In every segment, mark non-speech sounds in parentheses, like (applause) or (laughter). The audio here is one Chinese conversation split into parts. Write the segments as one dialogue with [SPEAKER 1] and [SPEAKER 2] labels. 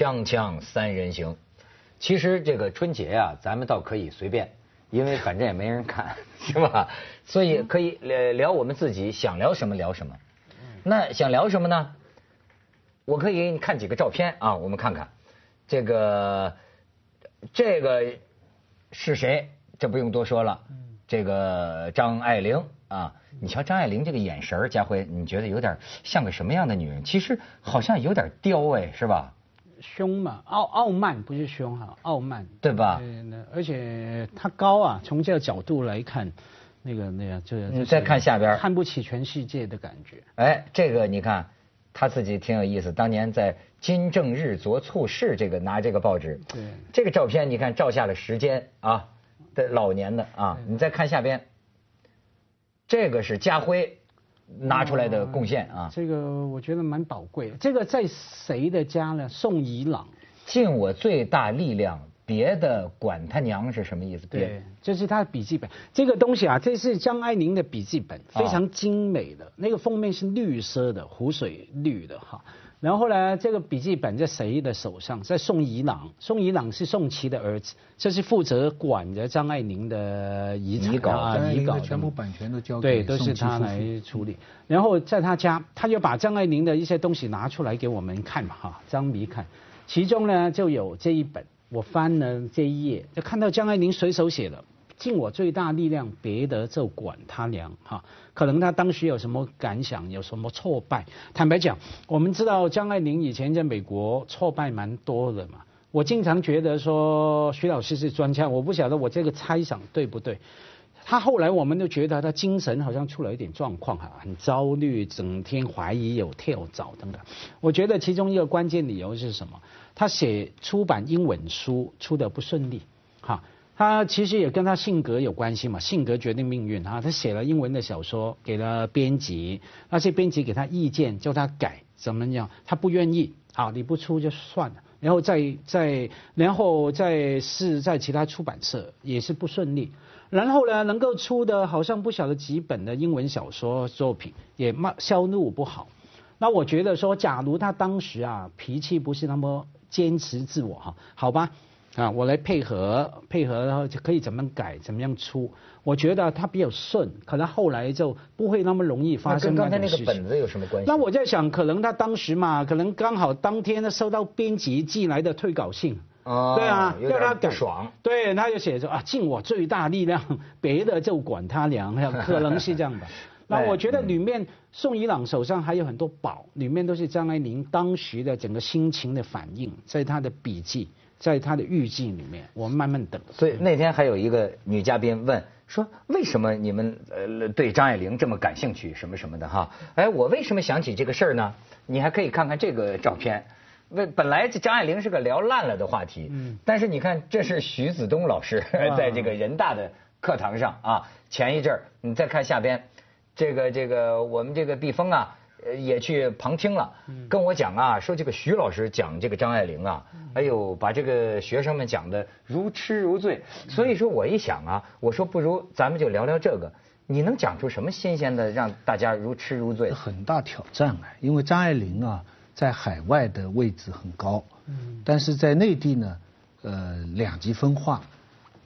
[SPEAKER 1] 锵锵三人行，其实这个春节呀，咱们倒可以随便，因为反正也没人看，(laughs) 是吧？所以可以聊聊我们自己想聊什么聊什么。那想聊什么呢？我可以给你看几个照片啊，我们看看这个这个是谁？这不用多说了，这个张爱玲啊，你瞧张爱玲这个眼神儿，家辉，你觉得有点像个什么样的女人？其实好像有点刁哎，是吧？
[SPEAKER 2] 凶嘛，傲傲慢不是凶哈，傲慢，
[SPEAKER 1] 对吧？
[SPEAKER 2] 对，而且他高啊，从这个角度来看，那个那个就是
[SPEAKER 1] 你再看下边
[SPEAKER 2] 看不起全世界的感觉。
[SPEAKER 1] 哎，这个你看，他自己挺有意思。当年在金正日昨促事，这个拿这个报纸，
[SPEAKER 2] 对
[SPEAKER 1] 这个照片你看照下了时间啊的老年的啊，你再看下边，这个是家辉拿出来的贡献啊，
[SPEAKER 2] 这个我觉得蛮宝贵的。这个在谁的家呢？宋怡朗。
[SPEAKER 1] 尽我最大力量，别的管他娘是什么意思？别
[SPEAKER 2] 对，这是他的笔记本。这个东西啊，这是张爱玲的笔记本，
[SPEAKER 1] 啊
[SPEAKER 2] 非常精美的。那个封面是绿色的，湖水绿的哈。然后呢，这个笔记本在谁的手上？在宋怡朗。宋怡朗是宋琦的儿子，这是负责管着张爱玲的遗产
[SPEAKER 1] 遗稿
[SPEAKER 2] 啊遗稿
[SPEAKER 3] 全部版权都交给
[SPEAKER 2] 对，都是他来处理。然后在他家，他就把张爱玲的一些东西拿出来给我们看嘛，哈，张迷看。其中呢就有这一本，我翻了这一页，就看到张爱玲随手写的“尽我最大力量，别的就管他娘”哈。可能他当时有什么感想，有什么挫败。坦白讲，我们知道张爱玲以前在美国挫败蛮多的嘛。我经常觉得说徐老师是专家，我不晓得我这个猜想对不对。他后来我们都觉得他精神好像出了一点状况哈，很焦虑，整天怀疑有跳蚤等等。我觉得其中一个关键理由是什么？他写出版英文书出的不顺利，哈，他其实也跟他性格有关系嘛，性格决定命运啊。他写了英文的小说给了编辑，那些编辑给他意见，叫他改怎么样，他不愿意，好，你不出就算了。然后再再然后再是在其他出版社也是不顺利，然后呢能够出的好像不晓得几本的英文小说作品也卖销路不好。那我觉得说，假如他当时啊脾气不是那么坚持自我哈，好吧，啊我来配合配合，然后就可以怎么改怎么样出。我觉得他比较顺，可能后来就不会那么容易发
[SPEAKER 1] 那
[SPEAKER 2] 生
[SPEAKER 1] 跟刚才那个。本子有什么关系？
[SPEAKER 2] 那我在想，可能他当时嘛，可能刚好当天呢收到编辑寄来的退稿信，
[SPEAKER 1] 哦
[SPEAKER 2] 对啊，要他改
[SPEAKER 1] 爽。
[SPEAKER 2] 对，他就写着啊，尽我最大力量，别的就管他娘，(laughs) 可能是这样吧。那我觉得里面宋怡朗手上还有很多宝，里面都是张爱玲当时的整个心情的反应，在他的笔记，在他的预计里面，我们慢慢等。
[SPEAKER 1] 所以那天还有一个女嘉宾问说，为什么你们呃对张爱玲这么感兴趣，什么什么的哈？哎，我为什么想起这个事儿呢？你还可以看看这个照片。为本来这张爱玲是个聊烂了的话题，
[SPEAKER 2] 嗯
[SPEAKER 1] 但是你看这是徐子东老师 (laughs) 在这个人大的课堂上啊，前一阵儿你再看下边，这个这个我们这个毕峰啊。呃，也去旁听了，跟我讲啊，说这个徐老师讲这个张爱玲啊，哎呦，把这个学生们讲的如痴如醉。所以说我一想啊，我说不如咱们就聊聊这个，你能讲出什么新鲜的，让大家如痴如醉？
[SPEAKER 3] 很大挑战啊，因为张爱玲啊，在海外的位置很高，但是在内地呢，呃，两极分化，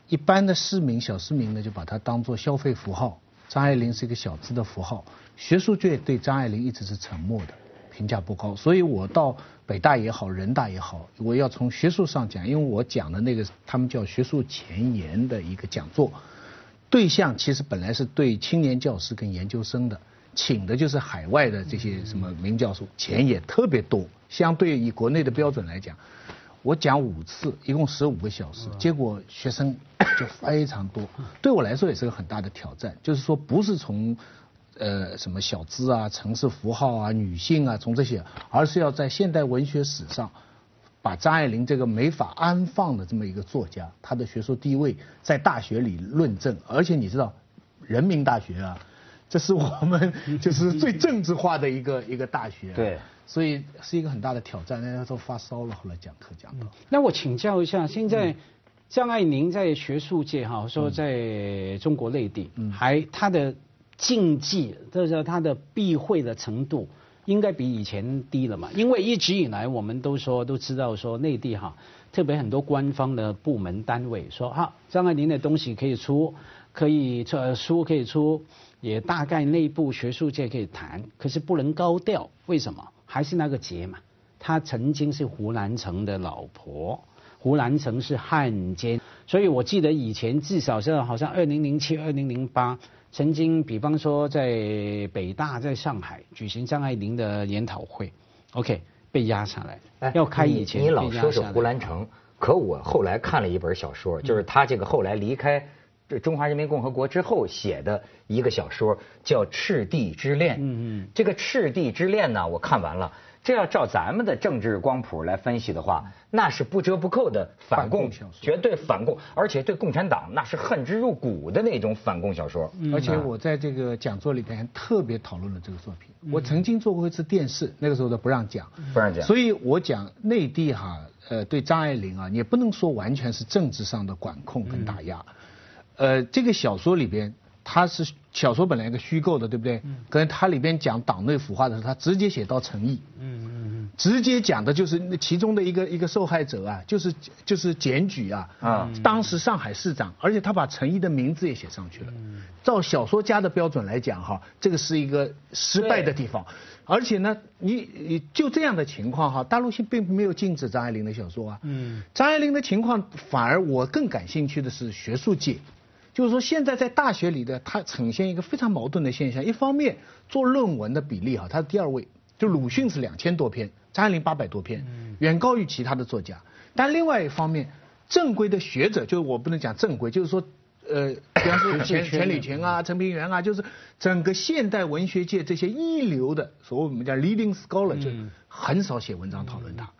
[SPEAKER 3] 一般的市民、小市民呢，就把它当做消费符号。张爱玲是一个小资的符号，学术界对张爱玲一直是沉默的，评价不高。所以我到北大也好，人大也好，我要从学术上讲，因为我讲的那个他们叫学术前沿的一个讲座，对象其实本来是对青年教师跟研究生的，请的就是海外的这些什么名教授，钱也特别多，相对以国内的标准来讲，我讲五次，一共十五个小时，结果学生就非常多，对我来说也是个很大的挑战，就是说不是从。呃，什么小资啊、城市符号啊、女性啊，从这些，而是要在现代文学史上，把张爱玲这个没法安放的这么一个作家，她的学术地位在大学里论证，而且你知道，人民大学啊，这是我们 (laughs) 就是最政治化的一个一个大学、啊，
[SPEAKER 1] 对，
[SPEAKER 3] 所以是一个很大的挑战。那时候发烧了，后来讲课讲到。
[SPEAKER 2] 那我请教一下，现在张爱玲在学术界哈，说在中国内地，还她的禁忌，就是她的避讳的程度，应该比以前低了嘛。因为一直以来我们都说都知道说内地哈，特别很多官方的部门单位说哈，张爱玲的东西可以出，可以出书可以出，也大概内部学术界可以谈，可是不能高调。为什么？还是那个结嘛。她曾经是胡兰成的老婆，胡兰成是汉奸，所以我记得以前至少是好像二零零七、二零零八，曾经比方说在北大在上海举行张爱玲的研讨会，OK 被压下来，要开以前
[SPEAKER 1] 你老说是胡兰成，可我后来看了一本小说，就是他这个后来离开这中华人民共和国之后写的一个小说，叫《赤地之恋》。嗯嗯，这个《赤地之恋》呢，我看完了。这要照咱们的政治光谱来分析的话，那是不折不扣的反共，绝对反共，而且对共产党那是恨之入骨的那种反共小说。
[SPEAKER 3] 而且我在这个讲座里边特别讨论了这个作品。我曾经做过一次电视，那个时候都不让讲，
[SPEAKER 1] 不让讲。
[SPEAKER 3] 所以我讲内地哈，呃，对张爱玲啊，也不能说完全是政治上的管控跟打压。呃，这个小说里边。它是小说本来一个虚构的，对不对？嗯。可能它里边讲党内腐化的时候，它直接写到陈毅。嗯嗯嗯。直接讲的就是那其中的一个一个受害者啊，就是就是检举啊。啊。当时上海市长，而且他把陈毅的名字也写上去了。嗯。照小说家的标准来讲，哈，这个是一个失败的地方。而且呢，你你就这样的情况哈，大陆性并没有禁止张爱玲的小说啊。嗯。张爱玲的情况，反而我更感兴趣的是学术界。就是说，现在在大学里的它呈现一个非常矛盾的现象。一方面，做论文的比例哈，它是第二位，就鲁迅是两千多篇，张爱玲八百多篇，远高于其他的作家。但另外一方面，正规的学者，就是我不能讲正规，就是说，呃，比方说钱钱理群啊、陈平原啊，就是整个现代文学界这些一流的，所谓我们叫 leading scholar，就很少写文章讨论它。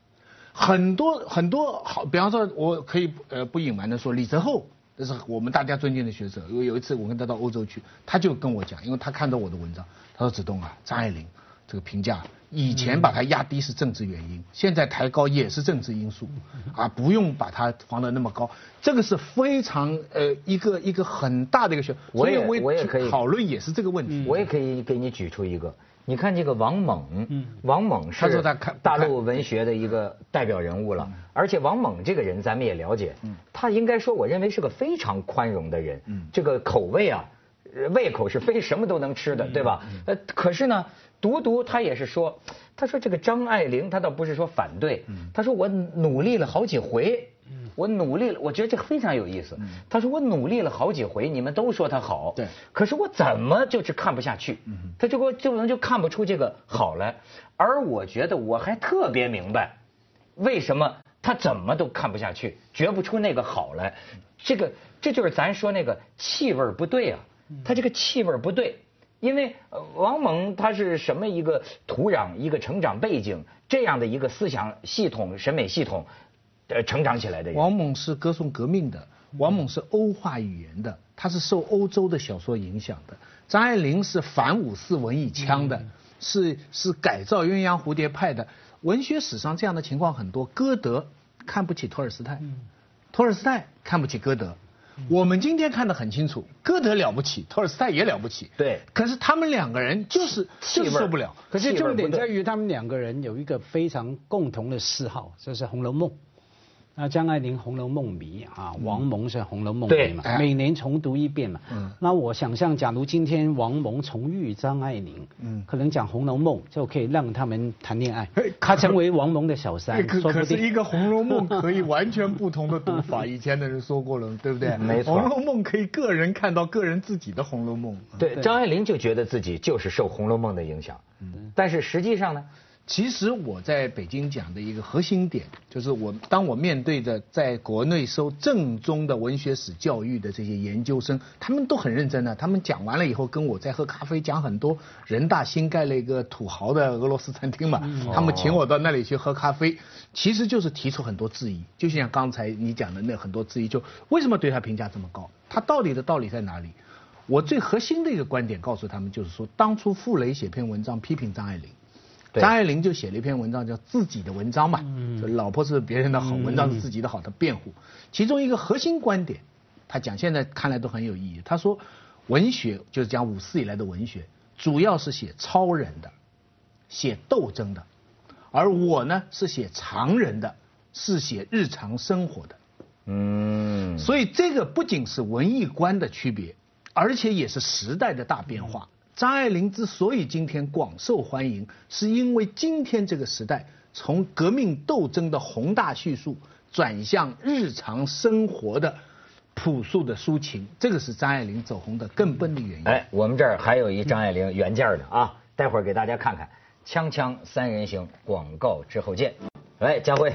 [SPEAKER 3] 很多很多好，比方说，我可以呃不隐瞒的说，李泽厚。这是我们大家尊敬的学者。有有一次我跟他到欧洲去，他就跟我讲，因为他看到我的文章，他说：“子东啊，张爱玲这个评价，以前把它压低是政治原因，现在抬高也是政治因素，啊，不用把它放得那么高。这个是非常呃一个一个很大的一个学。
[SPEAKER 1] 我也我也可以
[SPEAKER 3] 讨论也是这个问题。
[SPEAKER 1] 我也可以给你举出一个。你看这个王猛，王猛是大陆文学的一个代表人物了，而且王猛这个人咱们也了解，他应该说我认为是个非常宽容的人，这个口味啊，胃口是非什么都能吃的，对吧？呃，可是呢，独独他也是说，他说这个张爱玲，他倒不是说反对，他说我努力了好几回。我努力了，我觉得这非常有意思。他说我努力了好几回，你们都说他好，
[SPEAKER 3] 对，
[SPEAKER 1] 可是我怎么就是看不下去？他就给我就能就看不出这个好来。而我觉得我还特别明白，为什么他怎么都看不下去，觉不出那个好来。这个这就是咱说那个气味不对啊，他这个气味不对，因为王蒙他是什么一个土壤，一个成长背景，这样的一个思想系统、审美系统。呃，成长起来的。
[SPEAKER 3] 王蒙是歌颂革命的，王蒙是欧化语言的，他是受欧洲的小说影响的。张爱玲是反五四文艺腔的，是是改造鸳鸯蝴蝶派的。文学史上这样的情况很多。歌德看不起托尔斯泰，托尔斯泰看不起歌德。我们今天看得很清楚，歌德了不起，托尔斯泰也了不起。
[SPEAKER 1] 对。
[SPEAKER 3] 可是他们两个人就是就是受不了。
[SPEAKER 2] 可是重点在于他们两个人有一个非常共同的嗜好，就是《红楼梦》。那张爱玲《红楼梦》迷啊，王蒙是《红楼梦》迷嘛，每年重读一遍嘛。嗯。那我想象，假如今天王蒙重遇张爱玲，嗯，可能讲《红楼梦》就可以让他们谈恋爱，他成为王蒙的小三。
[SPEAKER 3] 可可是一个《红楼梦》可以完全不同的读法，以前的人说过了，对不对？(laughs)
[SPEAKER 1] 没错。
[SPEAKER 3] 《红楼梦》可以个人看到个人自己的《红楼梦》。
[SPEAKER 1] 对，张爱玲就觉得自己就是受《红楼梦》的影响，嗯，但是实际上呢？
[SPEAKER 3] 其实我在北京讲的一个核心点，就是我当我面对着在国内受正宗的文学史教育的这些研究生，他们都很认真的，他们讲完了以后跟我在喝咖啡，讲很多人大新盖了一个土豪的俄罗斯餐厅嘛，他们请我到那里去喝咖啡，其实就是提出很多质疑，就像刚才你讲的那很多质疑，就为什么对他评价这么高？他到底的道理在哪里？我最核心的一个观点告诉他们，就是说当初傅雷写篇文章批评张爱玲。张爱玲就写了一篇文章，叫自己的文章嘛，就老婆是别人的好，文章是自己的好，的辩护。其中一个核心观点，他讲现在看来都很有意义。他说，文学就是讲五四以来的文学，主要是写超人的，写斗争的，而我呢是写常人的，是写日常生活的。
[SPEAKER 1] 嗯，
[SPEAKER 3] 所以这个不仅是文艺观的区别，而且也是时代的大变化。张爱玲之所以今天广受欢迎，是因为今天这个时代从革命斗争的宏大叙述转向日常生活的朴素的抒情，这个是张爱玲走红的根本的原因。
[SPEAKER 1] 哎，我们这儿还有一张爱玲原件的啊，待会儿给大家看看《锵锵三人行》广告之后见。来，佳慧。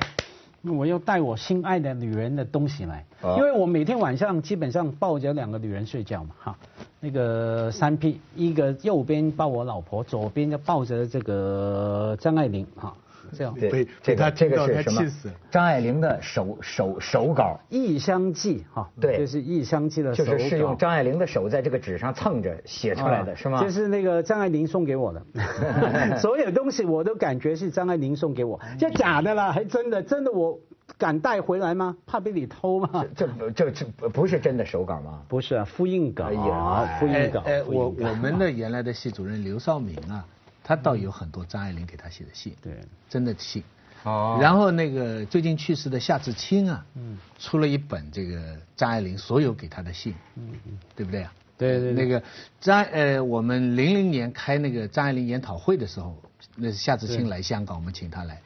[SPEAKER 2] 我要带我心爱的女人的东西来，
[SPEAKER 1] 哦
[SPEAKER 2] 因为我每天晚上基本上抱着两个女人睡觉嘛，哈，那个三 P，一个右边抱我老婆，左边就抱着这个张爱玲，哈，这样。
[SPEAKER 3] 对
[SPEAKER 1] 这个这个是什么？张爱玲的手手手稿，《
[SPEAKER 2] 异乡记》哈，
[SPEAKER 1] 对
[SPEAKER 2] 就是《异乡记》的手稿。
[SPEAKER 1] 就是是用张爱玲的手在这个纸上蹭着写出来的，
[SPEAKER 2] 啊
[SPEAKER 1] 是吗？
[SPEAKER 2] 这是那个张爱玲送给我的，(laughs) 所有东西我都感觉是张爱玲送给我，这假的啦，还真的，真的我敢带回来吗？怕被你偷吗？
[SPEAKER 1] 这这这不是真的手稿吗？
[SPEAKER 2] 不是啊，复印稿，
[SPEAKER 1] 哎呀
[SPEAKER 2] 复印稿。
[SPEAKER 3] 哎，我我们的原来的系主任刘少明啊，他倒有很多张爱玲给他写的信，
[SPEAKER 2] 对，
[SPEAKER 3] 真的信。
[SPEAKER 1] 哦
[SPEAKER 3] 然后那个最近去世的夏志清啊，嗯，出了一本这个张爱玲所有给他的信，嗯嗯，对不对啊？
[SPEAKER 2] 对对对
[SPEAKER 3] 那个张呃，我们零零年开那个张爱玲研讨会的时候，那是夏志清来香港，我们请他来。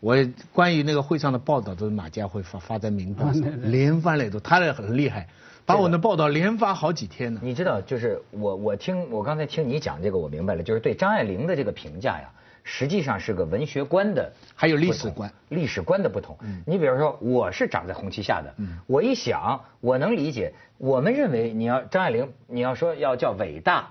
[SPEAKER 3] 我关于那个会上的报道都是马家辉发发在《明报》上，连发了都，他也很厉害，把我的报道连发好几天呢。
[SPEAKER 1] 你知道，就是我我听我刚才听你讲这个，我明白了，就是对张爱玲的这个评价呀，实际上是个文学观的，
[SPEAKER 3] 还有历史观，
[SPEAKER 1] 历史观的不同。你比如说，我是长在红旗下的，我一想，我能理解，我们认为你要张爱玲，你要说要叫伟大，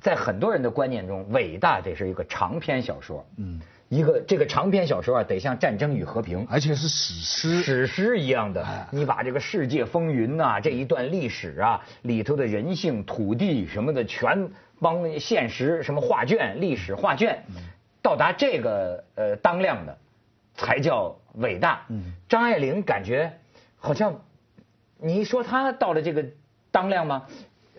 [SPEAKER 1] 在很多人的观念中，伟大得是一个长篇小说，
[SPEAKER 3] 嗯
[SPEAKER 1] 一个这个长篇小说啊，得像《战争与和平》。
[SPEAKER 3] 而且是史诗，
[SPEAKER 1] 史诗一样的，你把这个世界风云呐、这一段历史啊里头的人性、土地什么的，全帮现实什么画卷、历史画卷，到达这个呃当量的，才叫伟大。张爱玲感觉好像，你一说她到了这个当量吗？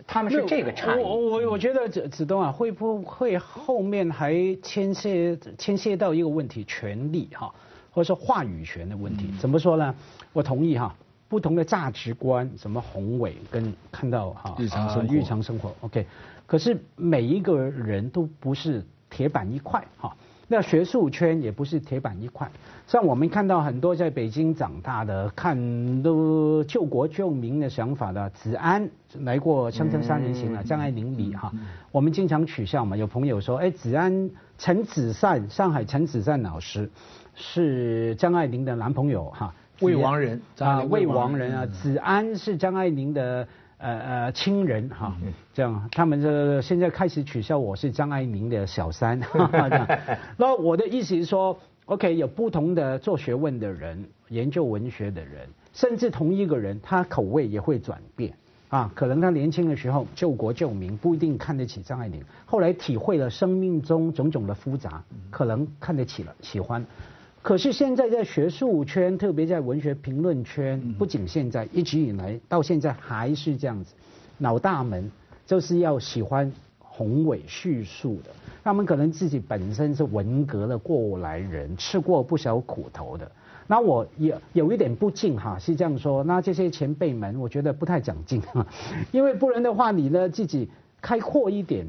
[SPEAKER 1] 他们是这个差异。
[SPEAKER 2] 我我我觉得子子东啊，会不会后面还牵涉牵涉到一个问题，权利哈，或者说话语权的问题？怎么说呢？我同意哈，不同的价值观，什么宏伟跟看到哈
[SPEAKER 3] 日常生活
[SPEAKER 2] 呃日常生活 OK，可是每一个人都不是铁板一块哈。那学术圈也不是铁板一块，像我们看到很多在北京长大的，看都救国救民的想法的，子安来过《锵锵三人行》了，张爱玲里哈，我们经常取笑嘛，有朋友说，哎，子安陈子善，上海陈子善老师是张爱玲的男朋友哈，
[SPEAKER 3] 魏王人
[SPEAKER 2] 啊，
[SPEAKER 3] 玲
[SPEAKER 2] 未
[SPEAKER 3] 未亡人
[SPEAKER 2] 亡人啊，子安是张爱玲的呃呃亲人哈，这样他们这现在开始取笑我是张爱玲的小三，(laughs) 哈哈这样。(laughs) 那我的意思是说，OK，有不同的做学问的人，研究文学的人，甚至同一个人，他口味也会转变。啊，可能他年轻的时候救国救民，不一定看得起张爱玲。后来体会了生命中种种的复杂，可能看得起了，喜欢。可是现在在学术圈，特别在文学评论圈，不仅现在，一直以来到现在还是这样子，老大们就是要喜欢宏伟叙述的，他们可能自己本身是文革的过来人，吃过不少苦头的。那我也有一点不敬哈，是这样说。那这些前辈们，我觉得不太讲敬哈，因为不然的话，你呢自己开阔一点，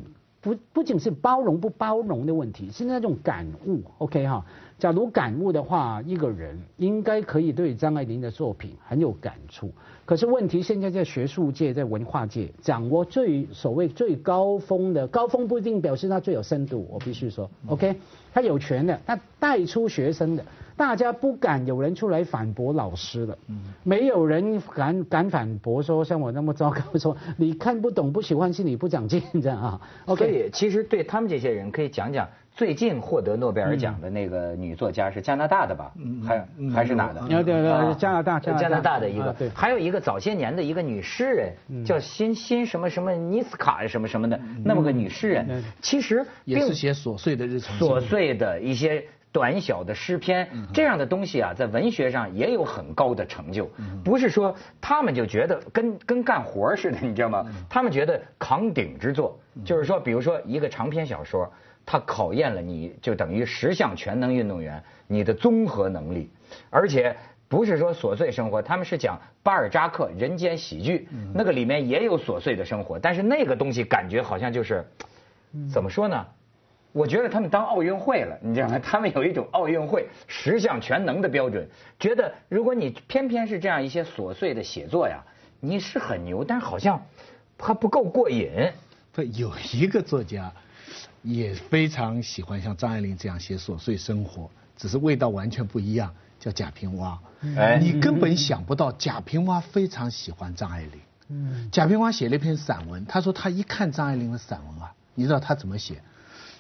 [SPEAKER 2] 不不仅是包容不包容的问题，是那种感悟。OK 哈，假如感悟的话，一个人应该可以对张爱玲的作品很有感触。可是问题现在在学术界、在文化界掌握最所谓最高峰的高峰，不一定表示他最有深度。我必须说，OK，他有权的，他带出学生的。大家不敢有人出来反驳老师了，没有人敢敢反驳说像我那么糟糕说你看不懂不喜欢是你不长进这样啊。
[SPEAKER 1] 所
[SPEAKER 2] OK，
[SPEAKER 1] 以其实对他们这些人可以讲讲最近获得诺贝尔奖的那个女作家是加拿大的吧？还还是哪的？
[SPEAKER 2] 啊对对
[SPEAKER 1] 啊
[SPEAKER 2] 加拿大加拿大。
[SPEAKER 1] 的一个。还有一个早些年的一个女诗人叫新新什么什么尼斯卡什么什么的，那么个女诗人。
[SPEAKER 2] 嗯，
[SPEAKER 1] 其实
[SPEAKER 3] 也是写琐碎的日常
[SPEAKER 1] 琐碎的一些短小的诗篇，这样的东西啊，在文学上也有很高的成就。不是说他们就觉得跟跟干活似的，你知道吗？他们觉得扛鼎之作，就是说，比如说一个长篇小说。它考验了你就等于十项全能运动员你的综合能力，而且不是说琐碎生活，他们是讲巴尔扎克《人间喜剧》，那个里面也有琐碎的生活，但是那个东西感觉好像就是怎么说呢？我觉得他们当奥运会了，你知道吗？他们有一种奥运会十项全能的标准，觉得如果你偏偏是这样一些琐碎的写作呀，你是很牛，但是好像还不够过瘾。
[SPEAKER 3] 不，有一个作家也非常喜欢像张爱玲这样写琐碎生活，只是味道完全不一样，叫贾平凹。
[SPEAKER 1] 哎
[SPEAKER 3] 你根本想不到贾平凹非常喜欢张爱玲。嗯，贾平凹写了一篇散文，他说他一看张爱玲的散文啊，你知道他怎么写？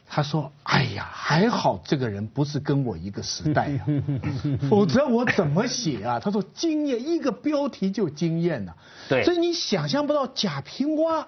[SPEAKER 3] 他说：“哎呀，还好这个人不是跟我一个时代呀、(laughs) 否则我怎么写啊？”他说：“惊艳，一个标题就惊艳了、
[SPEAKER 1] 对。
[SPEAKER 3] 所以你想象不到贾平凹，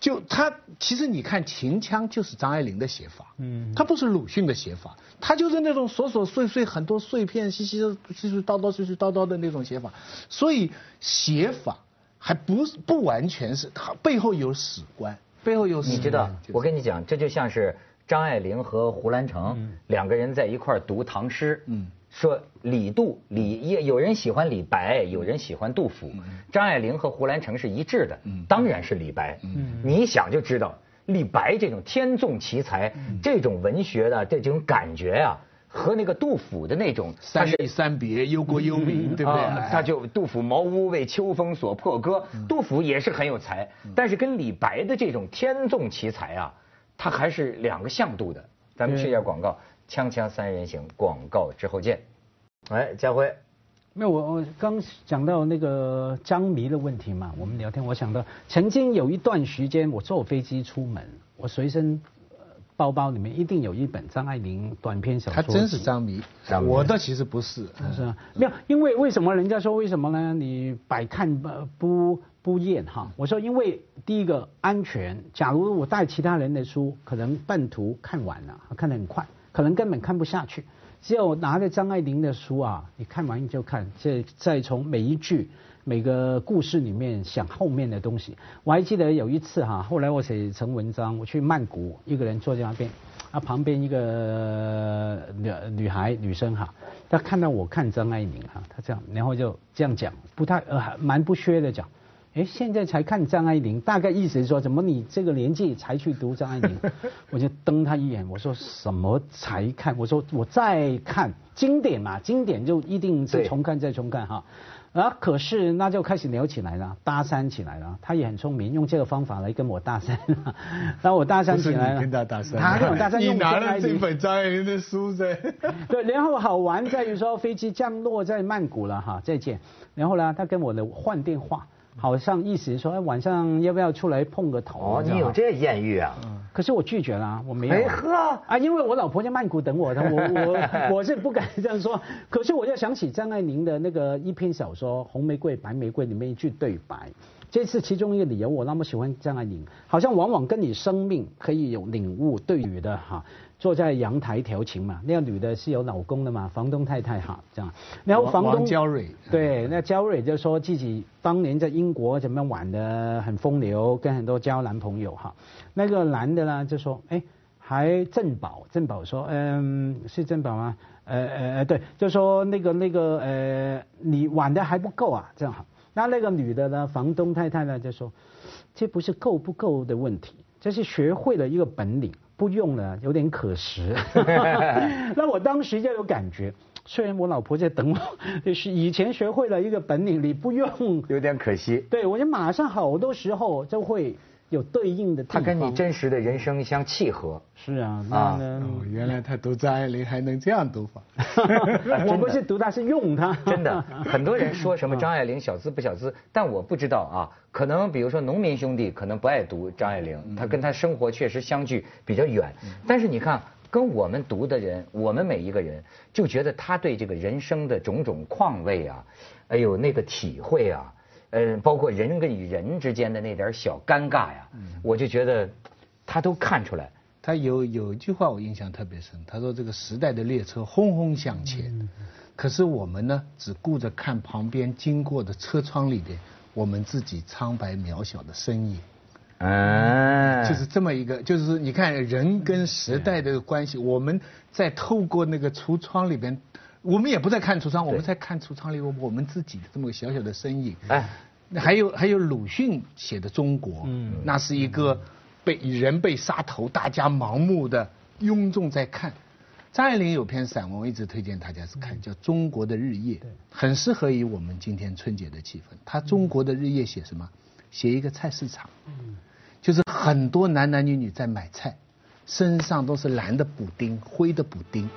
[SPEAKER 3] 就他其实你看秦腔就是张爱玲的写法，嗯，他不是鲁迅的写法，他就是那种琐琐碎碎很多碎片稀稀稀稀叨叨絮絮叨叨的那种写法，所以写法还不是不完全是他背后有史观，背后有史
[SPEAKER 1] 你知道我跟你讲，这就像是张爱玲和胡兰成两个人在一块儿读唐诗，
[SPEAKER 3] 嗯。
[SPEAKER 1] 说李杜李也有人喜欢李白，有人喜欢杜甫，张爱玲和胡兰成是一致的，当然是李白。你一想就知道，李白这种天纵奇才，这种文学的这种感觉呀、和那个杜甫的那种，
[SPEAKER 3] 三吏三别，忧国忧民，对不对？
[SPEAKER 1] 啊他就杜甫茅屋为秋风所破歌，杜甫也是很有才，但是跟李白的这种天纵奇才啊，他还是两个向度的。咱们去一下广告，锵锵三人行，广告之后见。哎，家辉，
[SPEAKER 2] 没有，我我刚讲到那个张迷的问题嘛，我们聊天，我想到曾经有一段时间，我坐飞机出门，我随身呃包包里面一定有一本张爱玲短篇小说集。
[SPEAKER 3] 他真是张迷我倒其实不是。
[SPEAKER 2] 是啊，没有，因为为什么人家说为什么呢？你百看不不不厌哈。我说因为第一个安全，假如我带其他人的书，可能半途看完了，看得很快，可能根本看不下去。只有拿着张爱玲的书啊，你看完就看，再再从每一句。每个故事里面想后面的东西，我还记得有一次哈，后来我写成文章，我去曼谷，一个人坐在那边，啊旁边一个女女孩女生哈，她看到我看张爱玲哈，她这样，然后就这样讲，不太呃蛮不屑的讲，哎现在才看张爱玲，大概意思是说怎么你这个年纪才去读张爱玲，(laughs) 我就瞪她一眼，我说什么才看？我说我再看经典嘛，经典就一定是重看再重看哈。啊，可是那就开始聊起来了，搭讪起来了。他也很聪明，用这个方法来跟我搭讪。然后我搭讪起来了，
[SPEAKER 3] 跟他搭讪，
[SPEAKER 2] 他跟我搭讪
[SPEAKER 3] 你
[SPEAKER 2] 用
[SPEAKER 3] 拿了这
[SPEAKER 2] 张爱玲。
[SPEAKER 3] 本张爱玲的书噻。(laughs)
[SPEAKER 2] 对，然后好玩在于说飞机降落在曼谷了哈，再见。然后呢，他跟我的换电话，好像意思说，哎，晚上要不要出来碰个头？
[SPEAKER 1] 你有这艳遇啊？
[SPEAKER 2] 可是我拒绝了，我没有啊。
[SPEAKER 1] 哎呵
[SPEAKER 2] 啊，因为我老婆在曼谷等我的，我我 (laughs) 我是不敢这样说。可是我又想起张爱玲的那个一篇小说《红玫瑰白玫瑰》里面一句对白，这是其中一个理由。我那么喜欢张爱玲，好像往往跟你生命可以有领悟。对于的哈，坐在阳台调情嘛，那个女的是有老公的嘛，房东太太哈这样。然后房东
[SPEAKER 3] 焦蕊
[SPEAKER 2] 对，那焦蕊就说自己当年在英国怎么样玩的很风流，跟很多交男朋友哈。那个男的呢就说，哎，还郑宝，郑宝说，嗯，是郑宝吗？呃呃呃，对，就说那个那个呃，你玩的还不够啊，这样好。那那个女的呢，房东太太呢就说，这不是够不够的问题，这是学会了一个本领，不用了有点可惜。(laughs) 那我当时就有感觉。虽然我老婆在等我，就是以前学会了一个本领，你不用，
[SPEAKER 1] 有点可惜。
[SPEAKER 2] 对我就马上好多时候就会有对应的地方。
[SPEAKER 1] 他跟你真实的人生相契合。
[SPEAKER 2] 是啊，
[SPEAKER 1] 啊
[SPEAKER 2] 那呢？
[SPEAKER 3] 哦，原来他读张爱玲还能这样读法。(laughs)
[SPEAKER 2] 我不是读它，是用它。
[SPEAKER 1] 真的，(laughs) 很多人说什么张爱玲小资不小资，但我不知道啊。可能比如说农民兄弟可能不爱读张爱玲，他跟他生活确实相距比较远。但是你看，跟我们读的人，我们每一个人就觉得他对这个人生的种种况味啊，哎呦那个体会啊，呃，包括人跟与人之间的那点小尴尬呀，我就觉得他都看出来。
[SPEAKER 3] 他有有一句话我印象特别深，他说这个时代的列车轰轰向前，可是我们呢只顾着看旁边经过的车窗里边我们自己苍白渺小的身影。
[SPEAKER 1] 嗯，
[SPEAKER 3] 就是这么一个，就是你看人跟时代的关系，我们在透过那个橱窗里边，我们也不在看橱窗，我们在看橱窗里我们自己的这么个小小的身影。哎，还有还有鲁迅写的中国，嗯，那是一个被人被杀头，大家盲目的拥众在看。张爱玲有篇散文，我一直推荐大家是看，叫《中国的日夜》，很适合于我们今天春节的气氛。他《中国的日夜》写什么？写一个菜市场，就是很多男男女女在买菜，身上都是蓝的补丁、灰的补丁，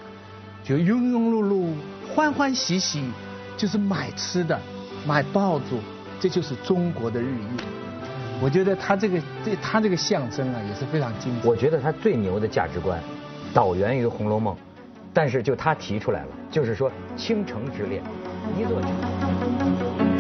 [SPEAKER 3] 就庸庸碌碌、欢欢喜喜，就是买吃的、买爆竹，这就是中国的日夜。我觉得他这个这他这个象征啊，也是非常精彩。
[SPEAKER 1] 我觉得他最牛的价值观，导源于《红楼梦》，但是就他提出来了，就是说倾城之恋，一座城。